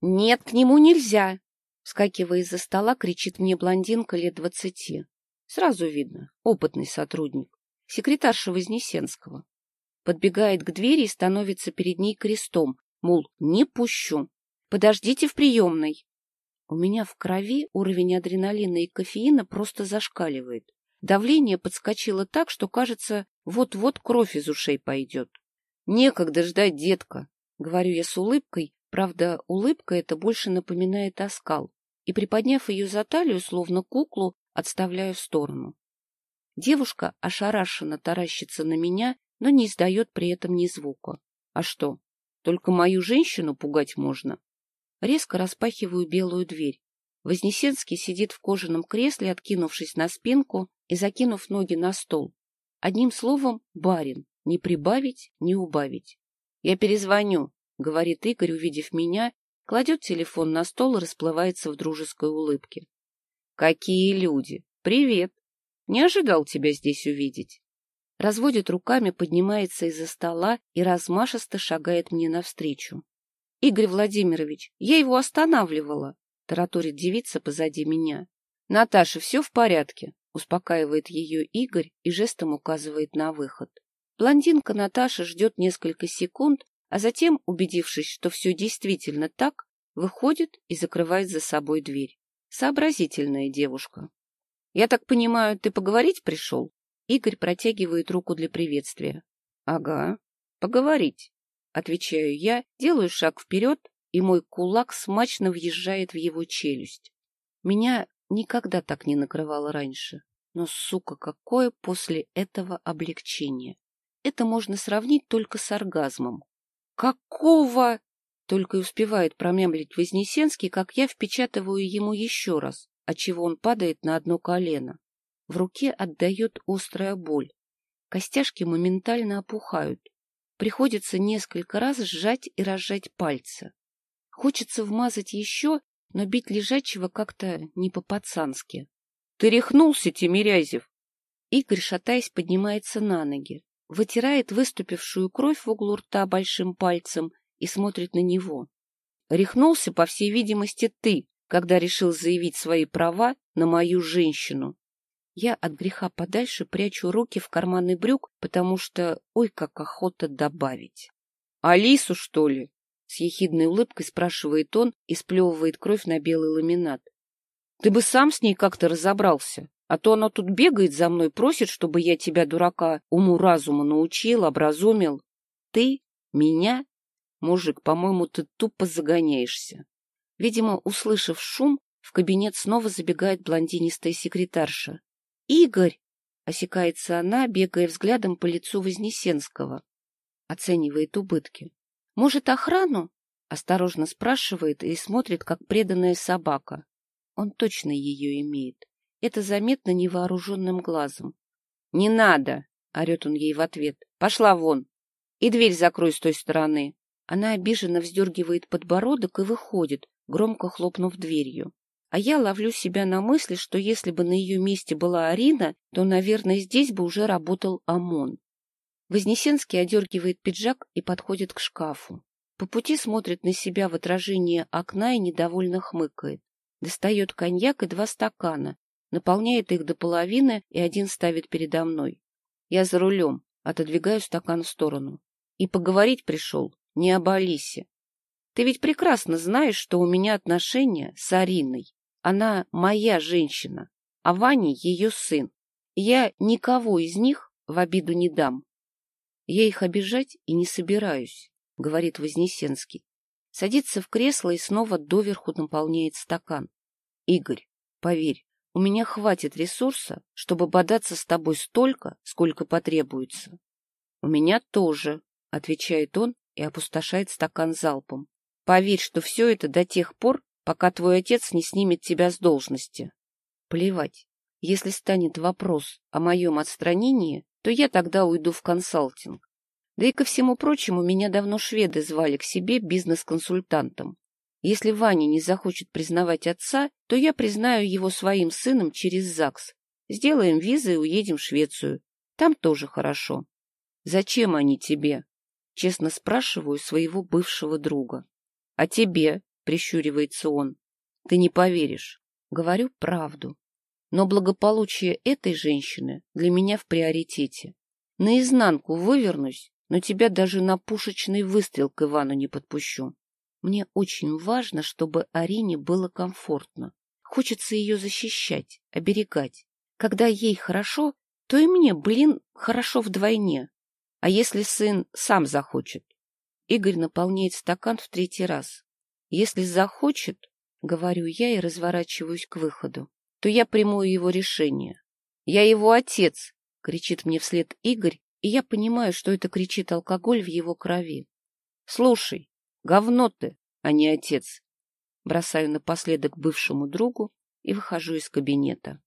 Нет, к нему нельзя. Вскакивая из-за стола, кричит мне блондинка лет двадцати. Сразу видно, опытный сотрудник. Секретарша Вознесенского. Подбегает к двери и становится перед ней крестом, мол, не пущу. Подождите в приемной. У меня в крови уровень адреналина и кофеина просто зашкаливает. Давление подскочило так, что, кажется, вот-вот кровь из ушей пойдет. Некогда ждать, детка, — говорю я с улыбкой, правда, улыбка эта больше напоминает оскал, и, приподняв ее за талию, словно куклу, отставляю в сторону. Девушка ошарашенно таращится на меня, но не издает при этом ни звука. А что, только мою женщину пугать можно? Резко распахиваю белую дверь. Вознесенский сидит в кожаном кресле, откинувшись на спинку и закинув ноги на стол. Одним словом, барин. Не прибавить, не убавить. — Я перезвоню, — говорит Игорь, увидев меня, кладет телефон на стол и расплывается в дружеской улыбке. — Какие люди! Привет! Не ожидал тебя здесь увидеть. Разводит руками, поднимается из-за стола и размашисто шагает мне навстречу. — Игорь Владимирович, я его останавливала, — тараторит девица позади меня. — Наташа, все в порядке, — успокаивает ее Игорь и жестом указывает на выход. Блондинка Наташа ждет несколько секунд, а затем, убедившись, что все действительно так, выходит и закрывает за собой дверь. Сообразительная девушка. — Я так понимаю, ты поговорить пришел? Игорь протягивает руку для приветствия. — Ага, поговорить. Отвечаю я, делаю шаг вперед, и мой кулак смачно въезжает в его челюсть. Меня никогда так не накрывало раньше. Но, сука, какое после этого облегчение! Это можно сравнить только с оргазмом. «Какого?» Только и успевает промямлить Вознесенский, как я впечатываю ему еще раз, отчего он падает на одно колено. В руке отдает острая боль. Костяшки моментально опухают. Приходится несколько раз сжать и разжать пальцы. Хочется вмазать еще, но бить лежачего как-то не по-пацански. — Ты рехнулся, Тимирязев! Игорь, шатаясь, поднимается на ноги вытирает выступившую кровь в углу рта большим пальцем и смотрит на него. Рехнулся, по всей видимости, ты, когда решил заявить свои права на мою женщину. Я от греха подальше прячу руки в карманы брюк, потому что, ой, как охота добавить. — Алису, что ли? — с ехидной улыбкой спрашивает он и сплевывает кровь на белый ламинат. — Ты бы сам с ней как-то разобрался. А то она тут бегает за мной, просит, чтобы я тебя, дурака, уму-разуму научил, образумил. Ты? Меня? Мужик, по-моему, ты тупо загоняешься. Видимо, услышав шум, в кабинет снова забегает блондинистая секретарша. «Игорь!» — осекается она, бегая взглядом по лицу Вознесенского. Оценивает убытки. «Может, охрану?» — осторожно спрашивает и смотрит, как преданная собака. Он точно ее имеет. Это заметно невооруженным глазом. — Не надо! — орет он ей в ответ. — Пошла вон! И дверь закрой с той стороны. Она обиженно вздергивает подбородок и выходит, громко хлопнув дверью. А я ловлю себя на мысли, что если бы на ее месте была Арина, то, наверное, здесь бы уже работал ОМОН. Вознесенский одергивает пиджак и подходит к шкафу. По пути смотрит на себя в отражение окна и недовольно хмыкает. Достает коньяк и два стакана, наполняет их до половины и один ставит передо мной. Я за рулем, отодвигаю стакан в сторону. И поговорить пришел не об Алисе. Ты ведь прекрасно знаешь, что у меня отношения с Ариной. Она моя женщина, а Ваня ее сын. Я никого из них в обиду не дам. Я их обижать и не собираюсь, — говорит Вознесенский. Садится в кресло и снова доверху наполняет стакан. Игорь, поверь, у меня хватит ресурса, чтобы бодаться с тобой столько, сколько потребуется. — У меня тоже, — отвечает он и опустошает стакан залпом. — Поверь, что все это до тех пор, пока твой отец не снимет тебя с должности. Плевать. Если станет вопрос о моем отстранении, то я тогда уйду в консалтинг. Да и ко всему прочему, меня давно шведы звали к себе бизнес-консультантом. Если Ваня не захочет признавать отца, то я признаю его своим сыном через ЗАГС. Сделаем визы и уедем в Швецию. Там тоже хорошо. Зачем они тебе? Честно спрашиваю своего бывшего друга. А тебе? прищуривается он. Ты не поверишь. Говорю правду. Но благополучие этой женщины для меня в приоритете. Наизнанку вывернусь, но тебя даже на пушечный выстрел к Ивану не подпущу. Мне очень важно, чтобы Арине было комфортно. Хочется ее защищать, оберегать. Когда ей хорошо, то и мне, блин, хорошо вдвойне. А если сын сам захочет? Игорь наполняет стакан в третий раз. Если захочет, говорю я и разворачиваюсь к выходу, то я приму его решение. Я его отец, кричит мне вслед Игорь, и я понимаю, что это кричит алкоголь в его крови. Слушай, говно ты, а не отец. Бросаю напоследок бывшему другу и выхожу из кабинета.